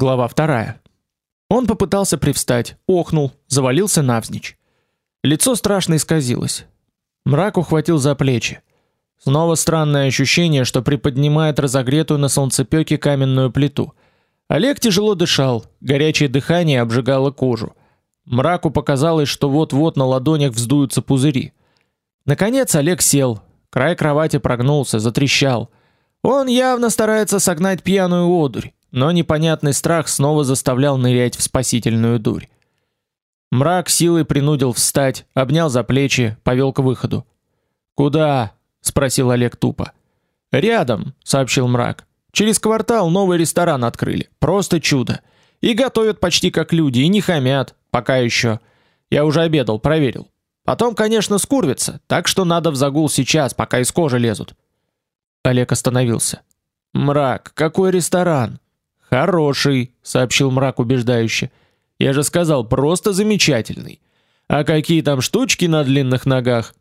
Глава вторая. Он попытался привстать, охнул, завалился навзничь. Лицо страшно исказилось. Мрак ухватил за плечи. Снова странное ощущение, что приподнимает разогретую на солнцепёке каменную плиту. Олег тяжело дышал, горячее дыхание обжигало кожу. Мраку показалось, что вот-вот на ладонях вздуются пузыри. Наконец Олег сел, край кровати прогнулся, затрещал. Он явно старается согнать пьяную одурь но непонятный страх снова заставлял нырять в спасительную дурь. Мрак силой принудил встать, обнял за плечи, повел к выходу. Куда? спросил Олег тупо. Рядом, сообщил Мрак. Через квартал новый ресторан открыли. Просто чудо. И готовят почти как люди, и не хамят, пока еще. Я уже обедал, проверил. Потом, конечно, скурвится, так что надо в загул сейчас, пока из кожи лезут. Олег остановился. Мрак, какой ресторан? Хороший, сообщил мрак убеждающе. Я же сказал, просто замечательный. А какие там штучки на длинных ногах?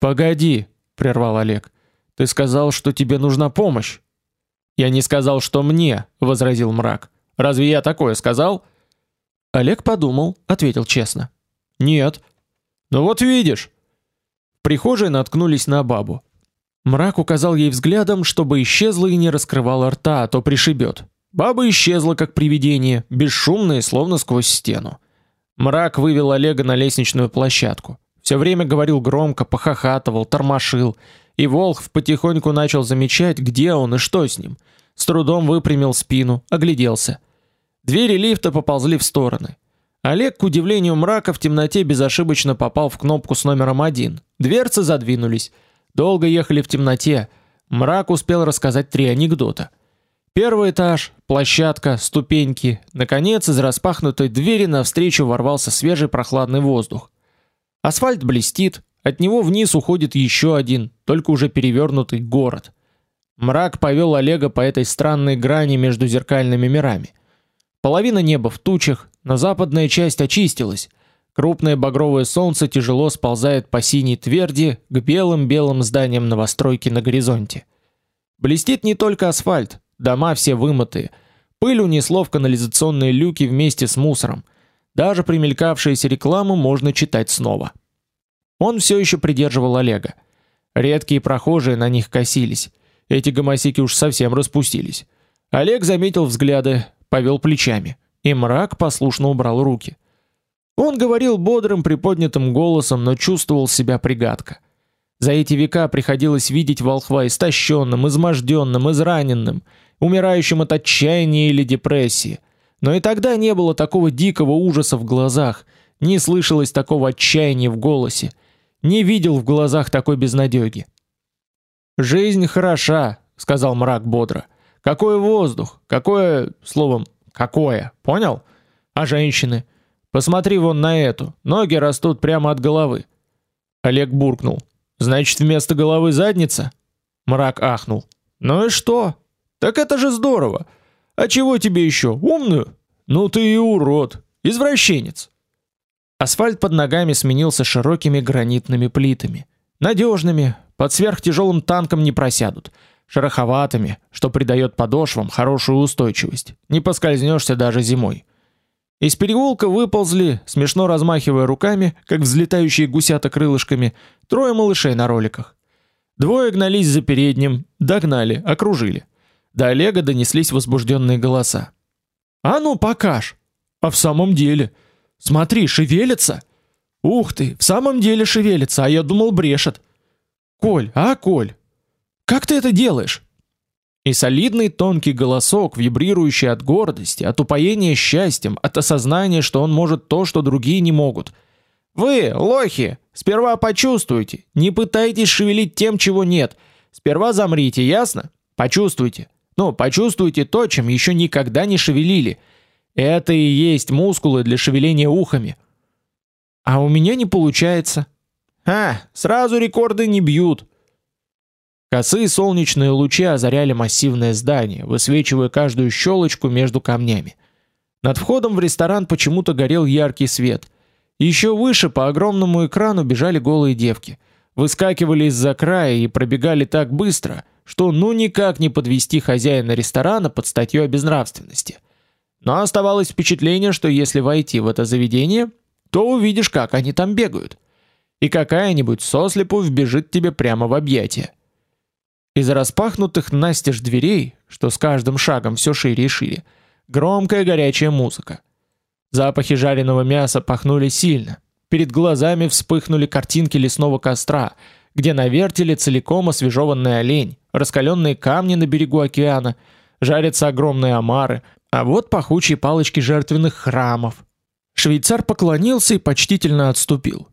Погоди, прервал Олег. Ты сказал, что тебе нужна помощь. Я не сказал, что мне, возразил мрак. Разве я такое сказал? Олег подумал, ответил честно. Нет. Ну вот видишь. В прихожей наткнулись на бабу. Мрак указал ей взглядом, чтобы исчезла и не раскрывала рта, а то пришибет. Баба исчезла как привидение, бесшумная, словно сквозь стену. Мрак вывел Олега на лестничную площадку. Все время говорил громко, похахатывал, тормошил, и Волхв потихоньку начал замечать, где он и что с ним. С трудом выпрямил спину, огляделся. Двери лифта поползли в стороны. Олег, к удивлению Мрака, в темноте безошибочно попал в кнопку с номером один. Дверцы задвинулись. Долго ехали в темноте. Мрак успел рассказать три анекдота. Первый этаж, площадка, ступеньки. Наконец, из распахнутой двери навстречу ворвался свежий прохладный воздух. Асфальт блестит, от него вниз уходит еще один, только уже перевернутый город. Мрак повел Олега по этой странной грани между зеркальными мирами. Половина неба в тучах, но западная часть очистилась. Крупное багровое солнце тяжело сползает по синей тверди к белым-белым зданиям новостройки на горизонте. Блестит не только асфальт, дома все вымытые. Пыль унесло в канализационные люки вместе с мусором. Даже примелькавшиеся рекламы можно читать снова. Он все еще придерживал Олега. Редкие прохожие на них косились. Эти гомосики уж совсем распустились. Олег заметил взгляды, повел плечами, и мрак послушно убрал руки. Он говорил бодрым приподнятым голосом, но чувствовал себя пригадко. За эти века приходилось видеть волхва истощенным, изможденным, израненным, умирающим от отчаяния или депрессии. Но и тогда не было такого дикого ужаса в глазах, не слышалось такого отчаяния в голосе, не видел в глазах такой безнадеги. Жизнь хороша, сказал мрак бодро. Какой воздух, какое, словом, какое, понял? А женщины? Посмотри вон на эту, ноги растут прямо от головы. Олег буркнул: "Значит, вместо головы задница?" Мрак ахнул. "Ну и что? Так это же здорово. А чего тебе еще? Умную? Ну ты и урод, извращенец". Асфальт под ногами сменился широкими гранитными плитами, надежными, под сверхтяжелым танком не просядут, шероховатыми, что придает подошвам хорошую устойчивость. Не поскользнешься даже зимой. Из переулка выползли, смешно размахивая руками, как взлетающие гусята крылышками, трое малышей на роликах. Двое гнались за передним, догнали, окружили. До Олега донеслись возбужденные голоса. А ну, покаж. А в самом деле, смотри, шевелится. Ух ты, в самом деле шевелится, а я думал брешет. Коль, а, Коль? Как ты это делаешь? И солидный тонкий голосок, вибрирующий от гордости, от упоения счастьем, от осознания, что он может то, что другие не могут. Вы, лохи, сперва почувствуйте, не пытайтесь шевелить тем, чего нет. Сперва замрите, ясно? Почувствуйте. Ну, почувствуйте то, чем еще никогда не шевелили. Это и есть мускулы для шевеления ухами. А у меня не получается. А, сразу рекорды не бьют. Косые солнечные лучи озаряли массивное здание, высвечивая каждую щелочку между камнями. Над входом в ресторан почему-то горел яркий свет. Еще выше по огромному экрану бежали голые девки, выскакивали из-за края и пробегали так быстро, что ну никак не подвести хозяина ресторана под статью о безнравственности. Но оставалось впечатление, что если войти в это заведение, то увидишь, как они там бегают. И какая-нибудь сослепу вбежит тебе прямо в объятия. Из распахнутых настежь дверей, что с каждым шагом все шире и шире, громкая горячая музыка. Запахи жареного мяса пахнули сильно. Перед глазами вспыхнули картинки лесного костра, где на вертеле целиком освежеванный олень, раскаленные камни на берегу океана, жарятся огромные омары, а вот пахучие палочки жертвенных храмов. Швейцар поклонился и почтительно отступил.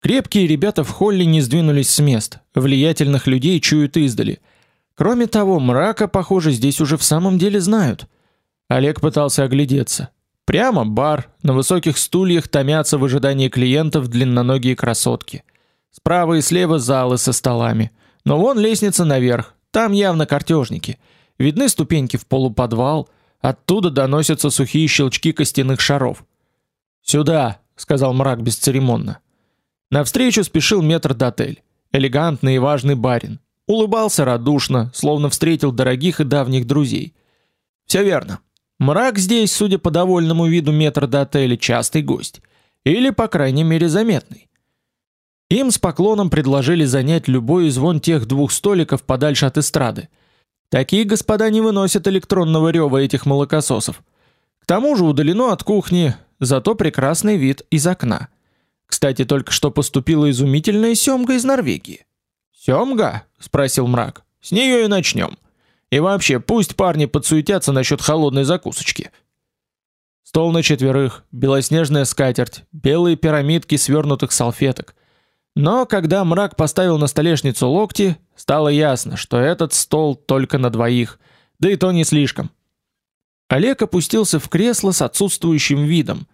Крепкие ребята в холле не сдвинулись с мест. Влиятельных людей чуют издали. Кроме того, мрака, похоже, здесь уже в самом деле знают. Олег пытался оглядеться. Прямо бар, на высоких стульях томятся в ожидании клиентов длинноногие красотки. Справа и слева залы со столами. Но вон лестница наверх, там явно картежники. Видны ступеньки в полуподвал, оттуда доносятся сухие щелчки костяных шаров. "Сюда", сказал мрак бесцеремонно. Навстречу спешил метрдотель, элегантный и важный барин. Улыбался радушно, словно встретил дорогих и давних друзей. Все верно. Мрак здесь, судя по довольному виду метрдотеля, частый гость, или по крайней мере заметный. Им с поклоном предложили занять любой из вон тех двух столиков подальше от эстрады. Такие господа не выносят электронного рева этих молокососов. К тому же удалено от кухни, зато прекрасный вид из окна. Кстати, только что поступила изумительная сёмга из Норвегии. Сёмга? спросил мрак. С нее и начнем. И вообще, пусть парни подсуетятся насчет холодной закусочки. Стол на четверых, белоснежная скатерть, белые пирамидки свернутых салфеток. Но когда мрак поставил на столешницу локти, стало ясно, что этот стол только на двоих, да и то не слишком. Олег опустился в кресло с отсутствующим видом,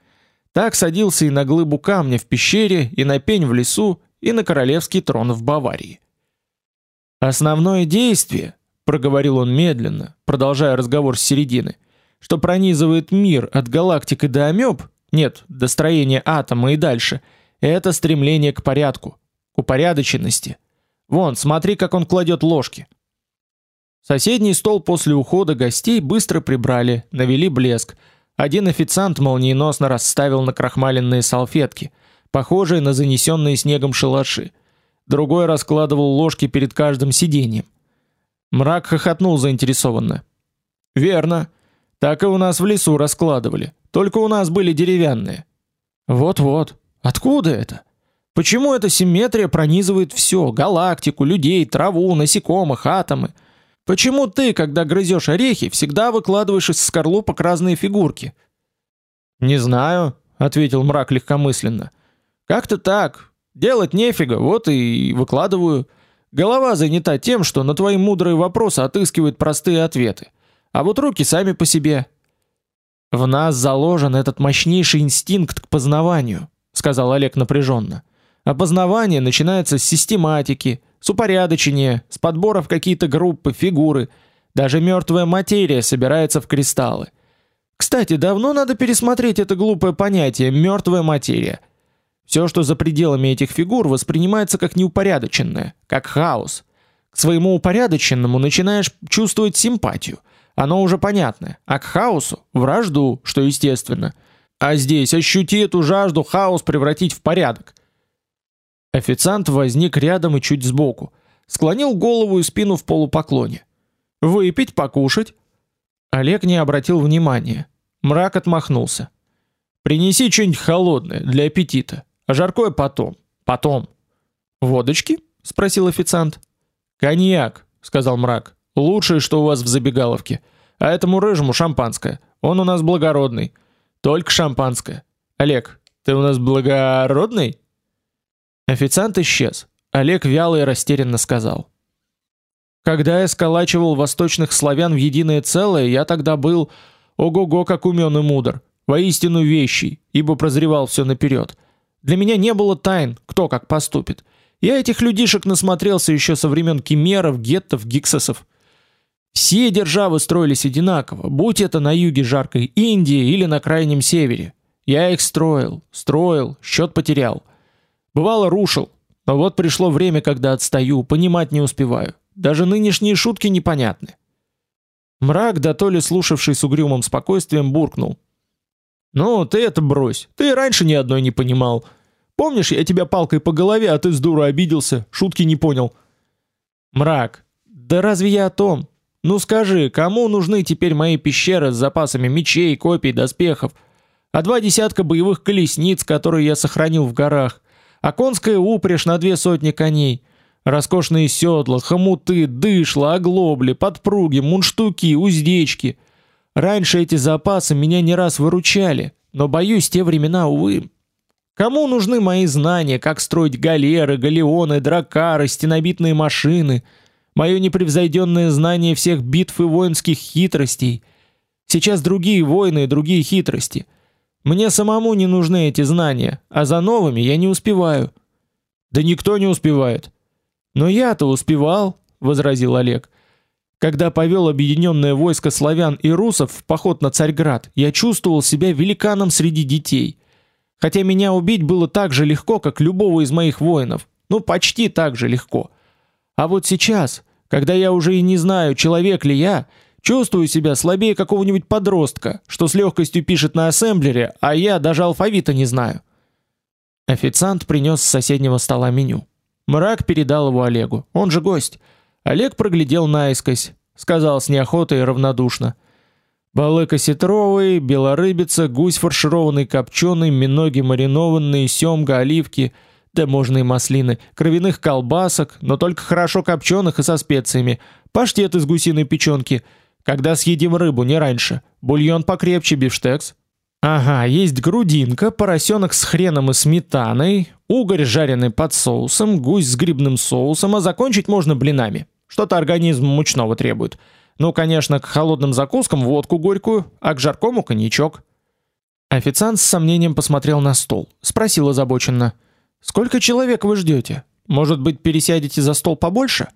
так садился и на глыбу камня в пещере, и на пень в лесу, и на королевский трон в Баварии. Основное действие, проговорил он медленно, продолжая разговор с середины, что пронизывает мир от галактик и до амеб, нет, до строения атома и дальше, это стремление к порядку, к упорядоченности. Вон, смотри, как он кладет ложки. Соседний стол после ухода гостей быстро прибрали, навели блеск, один официант молниеносно расставил на крахмаленные салфетки, похожие на занесенные снегом шалаши. Другой раскладывал ложки перед каждым сиденьем. Мрак хохотнул заинтересованно. Верно. Так и у нас в лесу раскладывали. Только у нас были деревянные. Вот-вот. Откуда это? Почему эта симметрия пронизывает все: галактику, людей, траву, насекомых, атомы? Почему ты, когда грызешь орехи, всегда выкладываешь из скорлупок разные фигурки? Не знаю, ответил мрак легкомысленно. Как-то так. Делать нефига, вот и выкладываю. Голова занята тем, что на твои мудрые вопросы отыскивает простые ответы. А вот руки сами по себе. В нас заложен этот мощнейший инстинкт к познаванию, сказал Олег напряженно. А познавание начинается с систематики, с упорядочения, с подбора в какие-то группы, фигуры. Даже мертвая материя собирается в кристаллы. Кстати, давно надо пересмотреть это глупое понятие мертвая материя. Все, что за пределами этих фигур, воспринимается как неупорядоченное, как хаос. К своему упорядоченному начинаешь чувствовать симпатию. Оно уже понятное. А к хаосу вражду, что естественно. А здесь ощути эту жажду хаос превратить в порядок. Официант возник рядом и чуть сбоку, склонил голову и спину в полупоклоне. Выпить, покушать? Олег не обратил внимания. Мрак отмахнулся. Принеси что-нибудь холодное для аппетита, а жаркое потом. Потом. Водочки? спросил официант. Коньяк, сказал Мрак. Лучшее, что у вас в забегаловке. А этому рыжему шампанское. Он у нас благородный. Только шампанское. Олег, ты у нас благородный? Официант исчез. Олег вяло и растерянно сказал: Когда я сколачивал восточных славян в единое целое, я тогда был ого-го как умен и мудр, воистину вещий, ибо прозревал все наперед. Для меня не было тайн, кто как поступит. Я этих людишек насмотрелся еще со времен кимеров, геттов, гиксосов. Все державы строились одинаково, будь это на юге жаркой Индии или на крайнем севере. Я их строил, строил, счет потерял. Бывало рушил, но вот пришло время, когда отстаю, понимать не успеваю. Даже нынешние шутки непонятны. Мрак, да то ли слушавший с угрюмым спокойствием, буркнул: "Ну, ты это брось. Ты раньше ни одной не понимал. Помнишь, я тебя палкой по голове, а ты с дуру обиделся, шутки не понял". Мрак: "Да разве я о том? Ну скажи, кому нужны теперь мои пещеры с запасами мечей, копий, доспехов, а два десятка боевых колесниц, которые я сохранил в горах, а конская упряжь на две сотни коней?" Роскошные седла, хомуты, дышла, оглобли, подпруги, мунштуки, уздечки. Раньше эти запасы меня не раз выручали, но боюсь, те времена увы. Кому нужны мои знания, как строить галеры, галеоны, дракары, стенобитные машины, мое непревзойденное знание всех битв и воинских хитростей? Сейчас другие войны и другие хитрости. Мне самому не нужны эти знания, а за новыми я не успеваю. Да никто не успевает. Но я-то успевал, возразил Олег. Когда повел объединенное войско славян и русов в поход на Царьград, я чувствовал себя великаном среди детей. Хотя меня убить было так же легко, как любого из моих воинов. Ну, почти так же легко. А вот сейчас, когда я уже и не знаю, человек ли я, чувствую себя слабее какого-нибудь подростка, что с легкостью пишет на ассемблере, а я даже алфавита не знаю. Официант принес с соседнего стола меню. Мрак передал его Олегу. Он же гость. Олег проглядел наискось, сказал с неохотой и равнодушно: Балык осетровый, белорыбица, гусь фаршированный копченый, миноги маринованные, семга, оливки, да можно и маслины, кровяных колбасок, но только хорошо копченых и со специями, паштет из гусиной печёнки. Когда съедим рыбу, не раньше. Бульон покрепче, бифштекс. Ага, есть грудинка, поросенок с хреном и сметаной, угорь жареный под соусом, гусь с грибным соусом, а закончить можно блинами. Что-то организм мучного требует. Ну, конечно, к холодным закускам водку горькую, а к жаркому коньячок. Официант с сомнением посмотрел на стол, спросил озабоченно: "Сколько человек вы ждете? Может быть, пересядете за стол побольше?"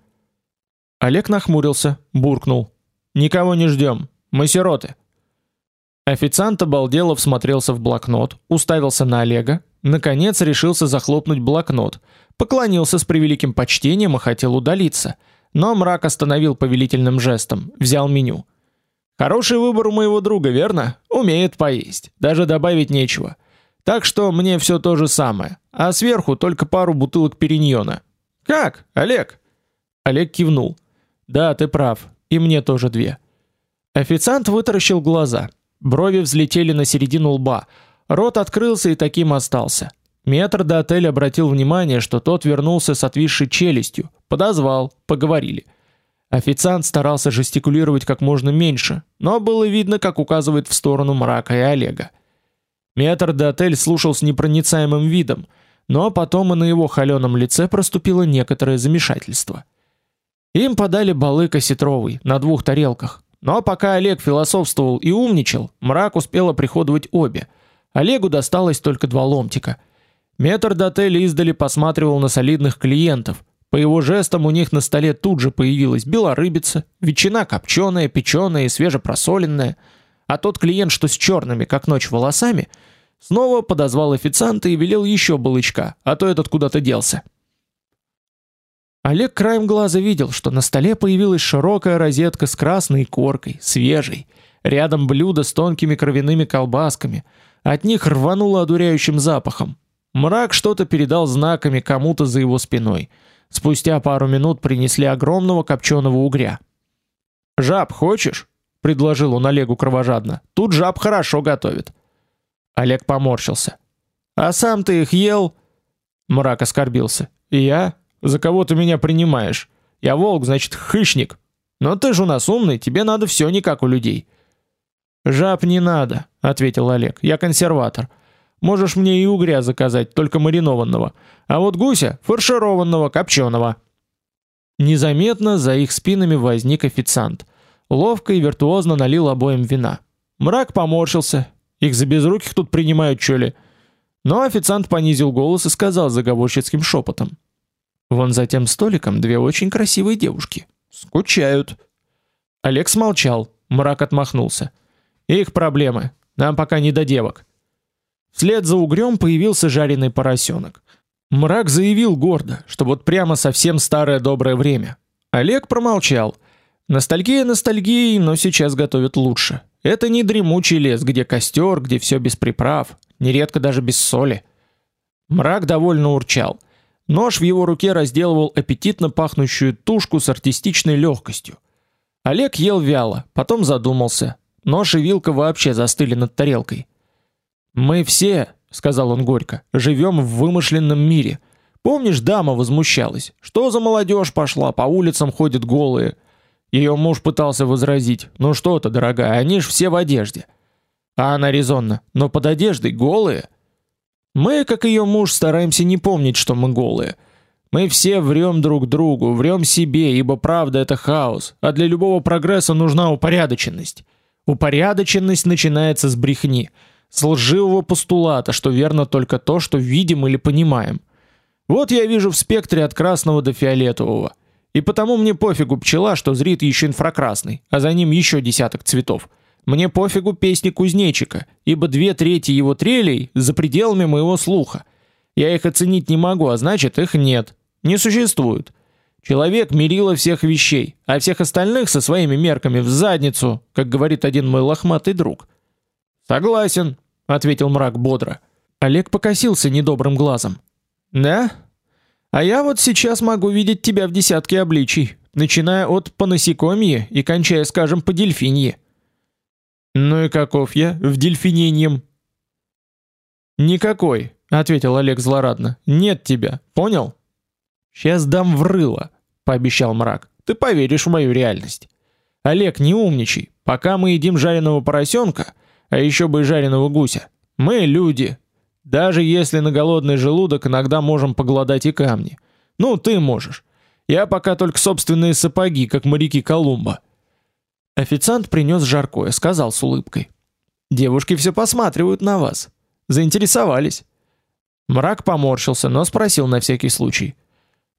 Олег нахмурился, буркнул: "Никого не ждем. Мы сироты". Официант обалдело всмотрелся в блокнот, уставился на Олега, наконец решился захлопнуть блокнот, поклонился с превеликим почтением и хотел удалиться, но мрак остановил повелительным жестом, взял меню. Хороший выбор у моего друга, верно? Умеет поесть, даже добавить нечего. Так что мне все то же самое, а сверху только пару бутылок периньона. Как, Олег? Олег кивнул. Да, ты прав, и мне тоже две. Официант вытаращил глаза. Брови взлетели на середину лба. Рот открылся и таким остался. Метр до отеля обратил внимание, что тот вернулся с отвисшей челюстью, подозвал, поговорили. Официант старался жестикулировать как можно меньше, но было видно, как указывает в сторону мрака и Олега. Метр до отель слушал с непроницаемым видом, но потом и на его холёном лице проступило некоторое замешательство. Им подали балык осетровый на двух тарелках. Но пока Олег философствовал и умничал, мрак успел оприходовать обе. Олегу досталось только два ломтика. Метр до отеля издали посматривал на солидных клиентов. По его жестам у них на столе тут же появилась белорыбица, ветчина копченая, печеная и свежепросоленная. А тот клиент, что с черными, как ночь, волосами, снова подозвал официанта и велел еще балычка, а то этот куда-то делся. Олег краем глаза видел, что на столе появилась широкая розетка с красной коркой, свежей. Рядом блюдо с тонкими кровяными колбасками. От них рвануло одуряющим запахом. Мрак что-то передал знаками кому-то за его спиной. Спустя пару минут принесли огромного копченого угря. «Жаб хочешь?» — предложил он Олегу кровожадно. «Тут жаб хорошо готовят». Олег поморщился. «А сам ты их ел?» Мрак оскорбился. «Я? За кого ты меня принимаешь? Я волк, значит, хищник. Но ты же у нас умный, тебе надо все не как у людей. Жаб не надо, ответил Олег. Я консерватор. Можешь мне и угря заказать, только маринованного. А вот гуся фаршированного, копченого. Незаметно за их спинами возник официант. Ловко и виртуозно налил обоим вина. Мрак поморщился. Их за безруких тут принимают что ли? Но официант понизил голос и сказал заговорщицким шепотом: Вон за тем столиком две очень красивые девушки. Скучают. Олег смолчал, мрак отмахнулся. Их проблемы. Нам пока не до девок. Вслед за угрём появился жареный поросенок. Мрак заявил гордо, что вот прямо совсем старое доброе время. Олег промолчал. Ностальгия ностальгией, но сейчас готовят лучше. Это не дремучий лес, где костер, где все без приправ, нередко даже без соли. Мрак довольно урчал. Нож в его руке разделывал аппетитно пахнущую тушку с артистичной легкостью. Олег ел вяло, потом задумался. Нож и вилка вообще застыли над тарелкой. Мы все, сказал он горько, живем в вымышленном мире. Помнишь, дама возмущалась, что за молодежь пошла, по улицам ходят голые. Ее муж пытался возразить: "Ну что ты, дорогая, они ж все в одежде". А она резонно: "Но под одеждой голые". Мы, как ее муж, стараемся не помнить, что мы голые. Мы все врем друг другу, врем себе, ибо правда это хаос, а для любого прогресса нужна упорядоченность. Упорядоченность начинается с брехни, с лживого постулата, что верно только то, что видим или понимаем. Вот я вижу в спектре от красного до фиолетового. И потому мне пофигу пчела, что зрит еще инфракрасный, а за ним еще десяток цветов. Мне пофигу песни кузнечика, ибо две трети его трелей за пределами моего слуха. Я их оценить не могу, а значит, их нет. Не существует. Человек мерило всех вещей, а всех остальных со своими мерками в задницу, как говорит один мой лохматый друг. Согласен, ответил мрак бодро. Олег покосился недобрым глазом. Да? А я вот сейчас могу видеть тебя в десятке обличий, начиная от понасекомье и кончая, скажем, по дельфинье. Ну и каков я в дельфиненьем? Никакой, ответил Олег злорадно. Нет тебя, понял? Сейчас дам в рыло, пообещал мрак. Ты поверишь в мою реальность. Олег, не умничай. Пока мы едим жареного поросенка, а еще бы и жареного гуся, мы люди, даже если на голодный желудок иногда можем поглодать и камни. Ну, ты можешь. Я пока только собственные сапоги, как моряки Колумба. Официант принес жаркое, сказал с улыбкой: "Девушки все посматривают на вас. Заинтересовались". Мрак поморщился, но спросил на всякий случай: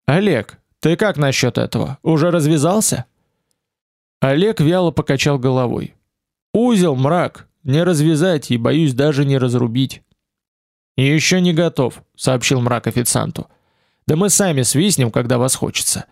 "Олег, ты как насчет этого? Уже развязался?" Олег вяло покачал головой. "Узел, мрак, не развязать и боюсь даже не разрубить". Еще не готов, сообщил мрак официанту. Да мы сами свистнем, когда вас хочется.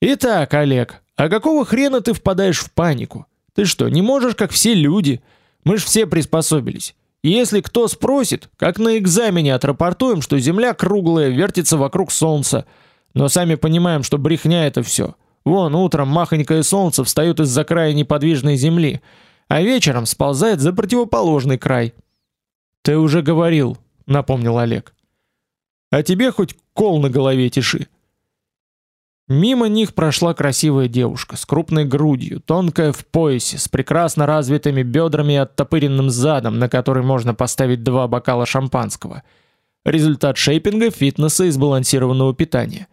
Итак, Олег, а какого хрена ты впадаешь в панику? Ты что, не можешь, как все люди? Мы ж все приспособились. И если кто спросит, как на экзамене отрапортуем, что Земля круглая, вертится вокруг Солнца, но сами понимаем, что брехня это все. Вон утром махонькое Солнце встает из-за края неподвижной Земли, а вечером сползает за противоположный край. Ты уже говорил, напомнил Олег. А тебе хоть кол на голове тиши. Мимо них прошла красивая девушка с крупной грудью, тонкая в поясе, с прекрасно развитыми бедрами и оттопыренным задом, на который можно поставить два бокала шампанского. Результат шейпинга, фитнеса и сбалансированного питания.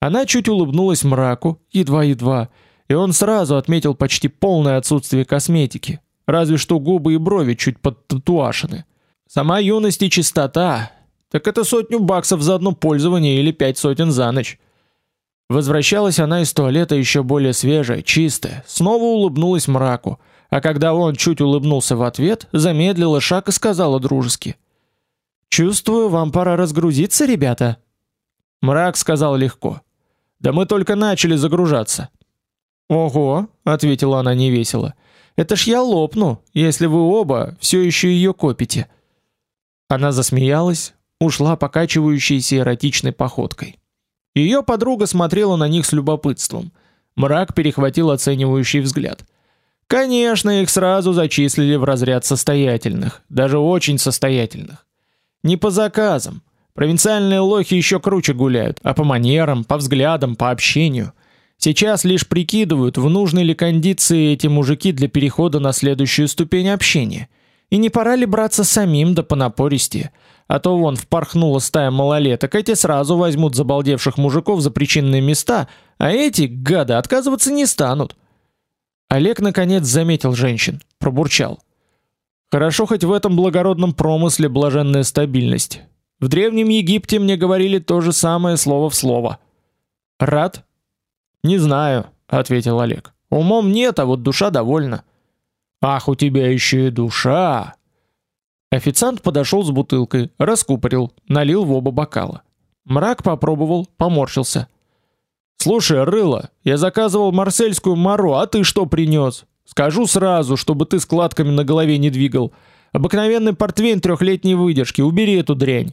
Она чуть улыбнулась мраку, едва-едва, и он сразу отметил почти полное отсутствие косметики, разве что губы и брови чуть подтатуашены. Сама юность и чистота, так это сотню баксов за одно пользование или пять сотен за ночь. Возвращалась она из туалета еще более свежая, чистая, снова улыбнулась мраку, а когда он чуть улыбнулся в ответ, замедлила шаг и сказала дружески: "Чувствую, вам пора разгрузиться, ребята". Мрак сказал легко: "Да мы только начали загружаться". "Ого", ответила она невесело. "Это ж я лопну, если вы оба все еще ее копите". Она засмеялась, ушла покачивающейся эротичной походкой. Ее подруга смотрела на них с любопытством. Мрак перехватил оценивающий взгляд. Конечно, их сразу зачислили в разряд состоятельных, даже очень состоятельных. Не по заказам. Провинциальные лохи еще круче гуляют, а по манерам, по взглядам, по общению. Сейчас лишь прикидывают, в нужной ли кондиции эти мужики для перехода на следующую ступень общения. И не пора ли браться самим да понапористее, а то вон впорхнула стая малолеток, эти сразу возьмут забалдевших мужиков за причинные места, а эти, гады, отказываться не станут. Олег наконец заметил женщин, пробурчал: "Хорошо хоть в этом благородном промысле блаженная стабильность. В древнем Египте мне говорили то же самое слово в слово". "Рад?" "Не знаю", ответил Олег. "Умом нет, а вот душа довольна". Ах, у тебя еще и душа. Официант подошел с бутылкой, раскупорил, налил в оба бокала. Мрак попробовал, поморщился. Слушай, рыло, я заказывал марсельскую маро, а ты что принес? Скажу сразу, чтобы ты складками на голове не двигал. Обыкновенный портвейн трехлетней выдержки. Убери эту дрянь.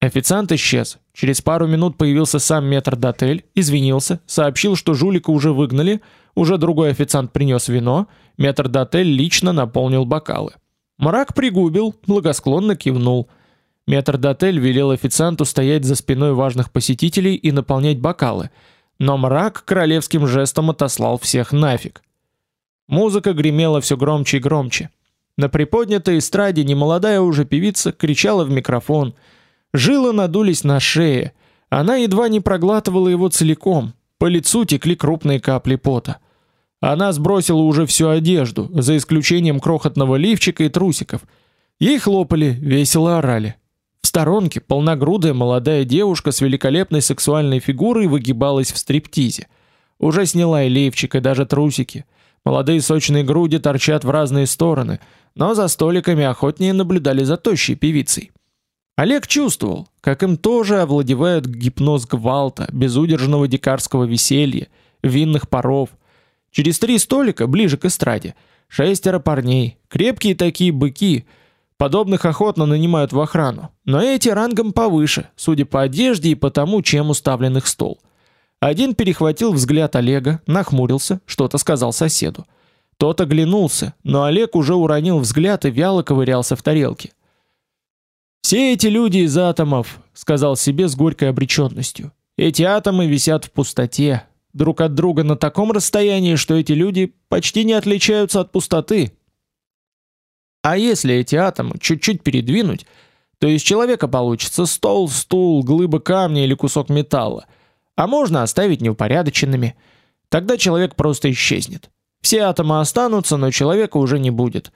Официант исчез. Через пару минут появился сам метрдотель, извинился, сообщил, что жулика уже выгнали, уже другой официант принес вино, метрдотель лично наполнил бокалы. Мрак пригубил, благосклонно кивнул. Метрдотель велел официанту стоять за спиной важных посетителей и наполнять бокалы, но мрак королевским жестом отослал всех нафиг. Музыка гремела все громче и громче. На приподнятой эстраде немолодая уже певица кричала в микрофон. Жилы надулись на шее. Она едва не проглатывала его целиком. По лицу текли крупные капли пота. Она сбросила уже всю одежду, за исключением крохотного лифчика и трусиков. Ей хлопали, весело орали. В сторонке полногрудая молодая девушка с великолепной сексуальной фигурой выгибалась в стриптизе. Уже сняла и лифчик, и даже трусики. Молодые сочные груди торчат в разные стороны, но за столиками охотнее наблюдали за тощей певицей. Олег чувствовал, как им тоже овладевает гипноз гвалта, безудержного дикарского веселья, винных паров. Через три столика, ближе к эстраде, шестеро парней, крепкие такие быки, подобных охотно нанимают в охрану, но эти рангом повыше, судя по одежде и по тому, чем уставлен их стол. Один перехватил взгляд Олега, нахмурился, что-то сказал соседу. Тот оглянулся, но Олег уже уронил взгляд и вяло ковырялся в тарелке. Все эти люди из атомов, сказал себе с горькой обреченностью. Эти атомы висят в пустоте, друг от друга на таком расстоянии, что эти люди почти не отличаются от пустоты. А если эти атомы чуть-чуть передвинуть, то из человека получится стол, стул, глыба камня или кусок металла а можно оставить неупорядоченными. Тогда человек просто исчезнет. Все атомы останутся, но человека уже не будет.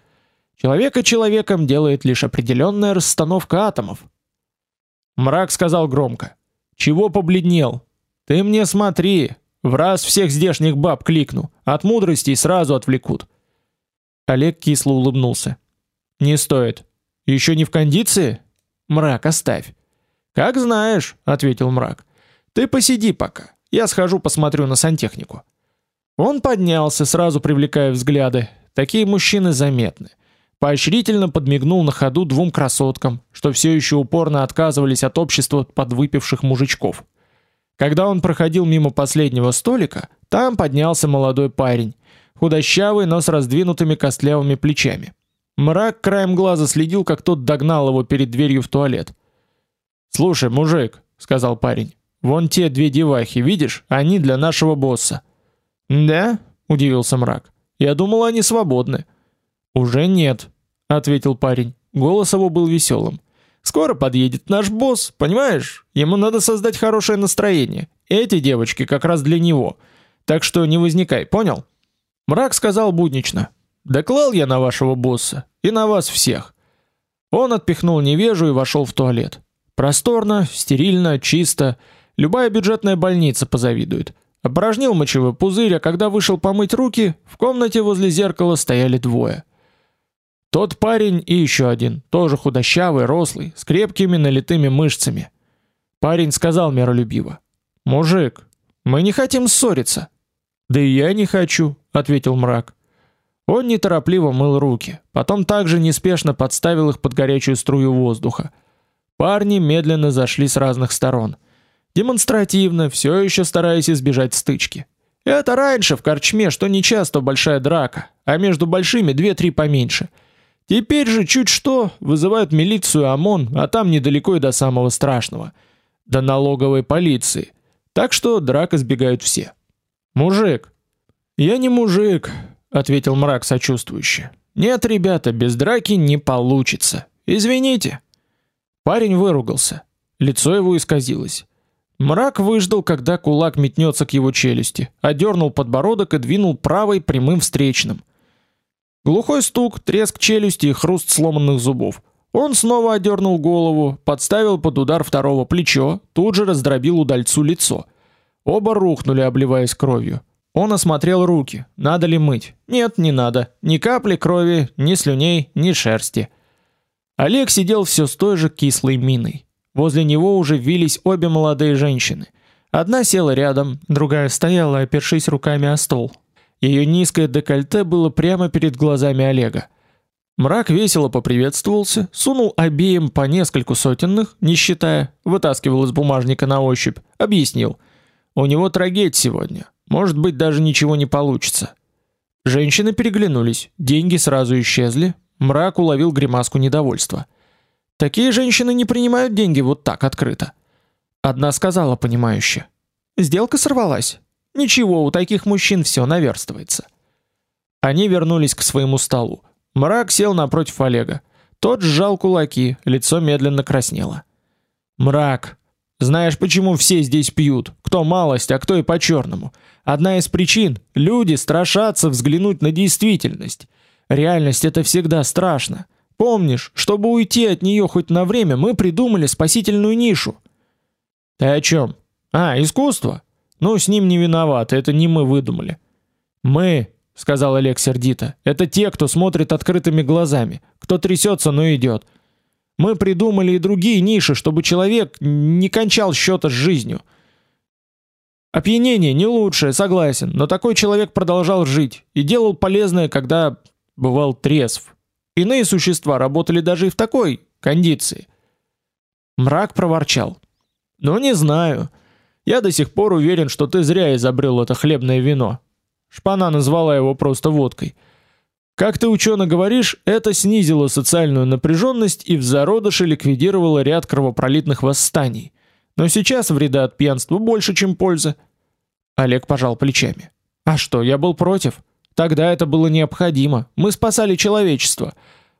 Человека человеком делает лишь определенная расстановка атомов. Мрак сказал громко: "Чего побледнел? Ты мне смотри, в раз всех здешних баб кликну, от мудрости сразу отвлекут". Олег кисло улыбнулся. "Не стоит. Еще не в кондиции? Мрак, оставь". "Как знаешь", ответил Мрак. Ты посиди пока. Я схожу посмотрю на сантехнику. Он поднялся, сразу привлекая взгляды. Такие мужчины заметны. Поощрительно подмигнул на ходу двум красоткам, что все еще упорно отказывались от общества подвыпивших мужичков. Когда он проходил мимо последнего столика, там поднялся молодой парень, худощавый, но с раздвинутыми костлявыми плечами. Мрак краем глаза следил, как тот догнал его перед дверью в туалет. "Слушай, мужик", сказал парень. Вон те две девахи, видишь? Они для нашего босса. Да? удивился мрак. Я думал, они свободны. Уже нет, ответил парень. Голос его был веселым. Скоро подъедет наш босс, понимаешь? Ему надо создать хорошее настроение. Эти девочки как раз для него. Так что не возникай, понял? Мрак сказал буднично: "Доклал я на вашего босса и на вас всех". Он отпихнул невежу и вошел в туалет. Просторно, стерильно, чисто. Любая бюджетная больница позавидует. Опорожнил мочевой пузырь, а когда вышел помыть руки, в комнате возле зеркала стояли двое. Тот парень и еще один, тоже худощавый, рослый, с крепкими налитыми мышцами. Парень сказал миролюбиво: "Мужик, мы не хотим ссориться". "Да и я не хочу", ответил мрак. Он неторопливо мыл руки, потом также неспешно подставил их под горячую струю воздуха. Парни медленно зашли с разных сторон демонстративно, все еще стараясь избежать стычки. Это раньше в корчме, что не часто большая драка, а между большими две-три поменьше. Теперь же чуть что вызывают милицию, ОМОН, а там недалеко и до самого страшного до налоговой полиции. Так что драк избегают все. Мужик. Я не мужик, ответил мрак сочувствующе. Нет, ребята, без драки не получится. Извините. Парень выругался. Лицо его исказилось. Мрак выждал, когда кулак метнется к его челюсти, одернул подбородок и двинул правой прямым встречным. Глухой стук, треск челюсти и хруст сломанных зубов. Он снова одернул голову, подставил под удар второго плечо, тут же раздробил удальцу лицо. Оба рухнули, обливаясь кровью. Он осмотрел руки. Надо ли мыть? Нет, не надо. Ни капли крови, ни слюней, ни шерсти. Олег сидел все с той же кислой миной. Возле него уже вились обе молодые женщины. Одна села рядом, другая стояла, опершись руками о стол. Ее низкое декольте было прямо перед глазами Олега. Мрак весело поприветствовался, сунул обеим по нескольку сотенных, не считая, вытаскивал из бумажника на ощупь, объяснил. У него трагедия сегодня. Может быть, даже ничего не получится. Женщины переглянулись, деньги сразу исчезли. Мрак уловил гримаску недовольства. Такие женщины не принимают деньги вот так открыто. Одна сказала понимающе: "Сделка сорвалась. Ничего, у таких мужчин все наверстывается". Они вернулись к своему столу. Мрак сел напротив Олега. Тот сжал кулаки, лицо медленно краснело. Мрак, знаешь, почему все здесь пьют? Кто малость, а кто и по-черному? Одна из причин люди страшатся взглянуть на действительность. Реальность это всегда страшно. Помнишь, чтобы уйти от нее хоть на время, мы придумали спасительную нишу. Ты о чем? А, искусство. Ну, с ним не виноваты, это не мы выдумали. Мы, сказал Олег сердито. Это те, кто смотрит открытыми глазами, кто трясется, но идет. Мы придумали и другие ниши, чтобы человек не кончал счета с жизнью. Опьянение не лучшее, согласен, но такой человек продолжал жить и делал полезное, когда бывал трезв. Иные существа работали даже и в такой кондиции. Мрак проворчал: "Ну не знаю. Я до сих пор уверен, что ты зря изобрел это хлебное вино. Шпана назвала его просто водкой. Как ты учёно говоришь, это снизило социальную напряженность и в зародыше ликвидировало ряд кровопролитных восстаний. Но сейчас вреда от пьянства больше, чем пользы. Олег пожал плечами. А что, я был против. Тогда это было необходимо. Мы спасали человечество.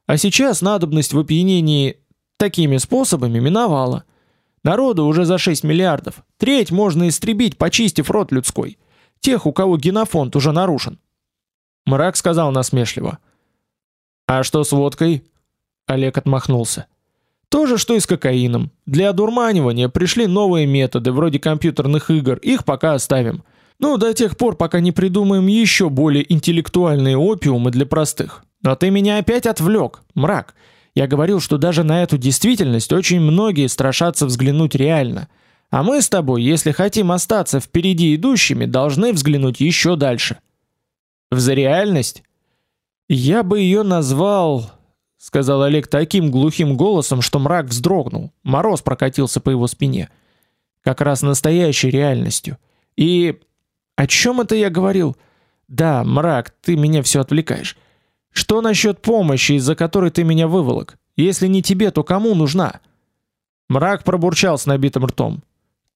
А сейчас надобность в опьянении такими способами миновала. Народу уже за 6 миллиардов. Треть можно истребить, почистив рот людской. Тех, у кого генофонд уже нарушен. Мрак сказал насмешливо: "А что с водкой?" Олег отмахнулся. То же, что и с кокаином. Для одурманивания пришли новые методы, вроде компьютерных игр. Их пока оставим. Ну, до тех пор, пока не придумаем еще более интеллектуальные опиумы для простых. Но ты меня опять отвлек, мрак. Я говорил, что даже на эту действительность очень многие страшатся взглянуть реально. А мы с тобой, если хотим остаться впереди идущими, должны взглянуть еще дальше. В за реальность? Я бы ее назвал, сказал Олег таким глухим голосом, что мрак вздрогнул. Мороз прокатился по его спине. Как раз настоящей реальностью. И о чем это я говорил? Да, мрак, ты меня все отвлекаешь. Что насчет помощи, из-за которой ты меня выволок? Если не тебе, то кому нужна? Мрак пробурчал с набитым ртом.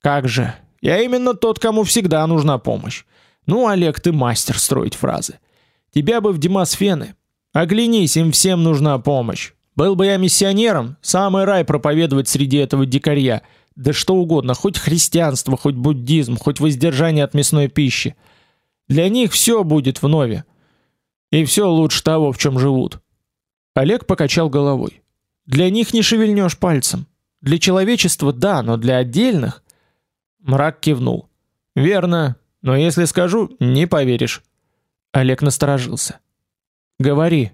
Как же? Я именно тот, кому всегда нужна помощь. Ну, Олег, ты мастер строить фразы. Тебя бы в Демосфены. Оглянись, им всем нужна помощь. Был бы я миссионером, самый рай проповедовать среди этого дикаря. Да что угодно, хоть христианство, хоть буддизм, хоть воздержание от мясной пищи. Для них все будет в нове. И все лучше того, в чем живут. Олег покачал головой. Для них не шевельнешь пальцем. Для человечества да, но для отдельных Мрак кивнул. Верно, но если скажу, не поверишь. Олег насторожился. Говори.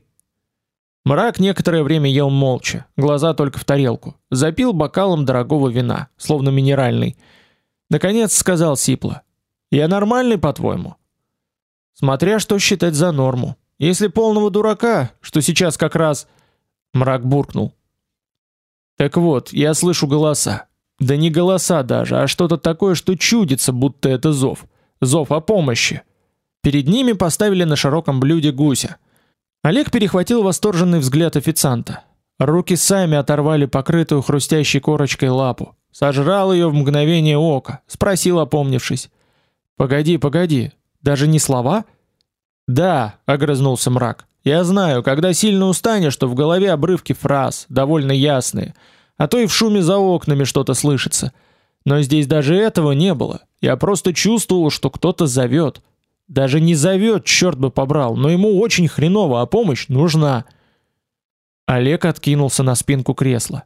Мрак некоторое время ел молча, глаза только в тарелку. Запил бокалом дорогого вина, словно минеральный. Наконец сказал сипло: "Я нормальный, по-твоему?" Смотря что считать за норму. Если полного дурака, что сейчас как раз мрак буркнул. Так вот, я слышу голоса. Да не голоса даже, а что-то такое, что чудится, будто это зов. Зов о помощи. Перед ними поставили на широком блюде гуся. Олег перехватил восторженный взгляд официанта. Руки сами оторвали покрытую хрустящей корочкой лапу. Сожрал ее в мгновение ока, спросил, опомнившись: "Погоди, погоди, даже не слова?" "Да", огрызнулся мрак. "Я знаю, когда сильно устанешь, что в голове обрывки фраз, довольно ясные а то и в шуме за окнами что-то слышится. Но здесь даже этого не было. Я просто чувствовал, что кто-то зовет. Даже не зовет, черт бы побрал, но ему очень хреново, а помощь нужна. Олег откинулся на спинку кресла.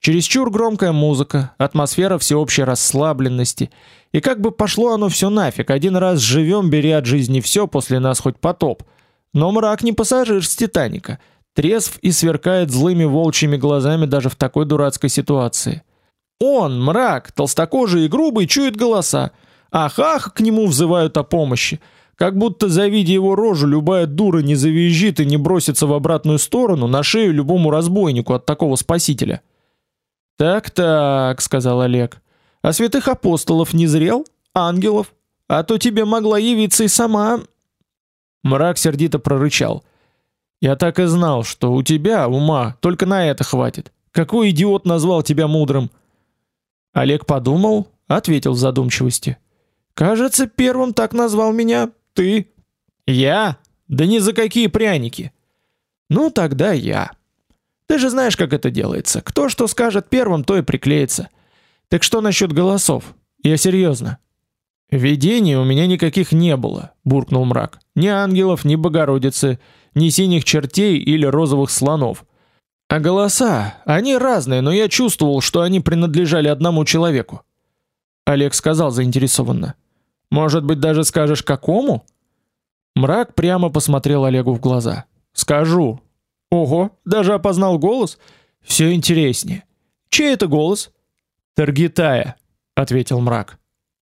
Чересчур громкая музыка, атмосфера всеобщей расслабленности. И как бы пошло оно все нафиг, один раз живем, бери от жизни все, после нас хоть потоп. Но мрак не пассажир с Титаника трезв и сверкает злыми волчьими глазами даже в такой дурацкой ситуации. Он, мрак, толстокожий и грубый, чует голоса. Ах-ах, к нему взывают о помощи. Как будто завидя его рожу, любая дура не завизжит и не бросится в обратную сторону на шею любому разбойнику от такого спасителя. Так-так, сказал Олег. А святых апостолов не зрел? Ангелов? А то тебе могла явиться и сама. Мрак сердито прорычал: "Я так и знал, что у тебя ума только на это хватит. Какой идиот назвал тебя мудрым?" Олег подумал, ответил в задумчивости: "Кажется, первым так назвал меня ты". "Я? Да ни за какие пряники". "Ну тогда я". Ты же знаешь, как это делается. Кто что скажет первым, то и приклеится. Так что насчет голосов? Я серьезно. Видений у меня никаких не было, буркнул мрак. Ни ангелов, ни Богородицы, ни синих чертей или розовых слонов. А голоса, они разные, но я чувствовал, что они принадлежали одному человеку. Олег сказал заинтересованно: "Может быть, даже скажешь какому?" Мрак прямо посмотрел Олегу в глаза. "Скажу. Ого, даже опознал голос. Все интереснее. Чей это голос? Таргитая, ответил мрак.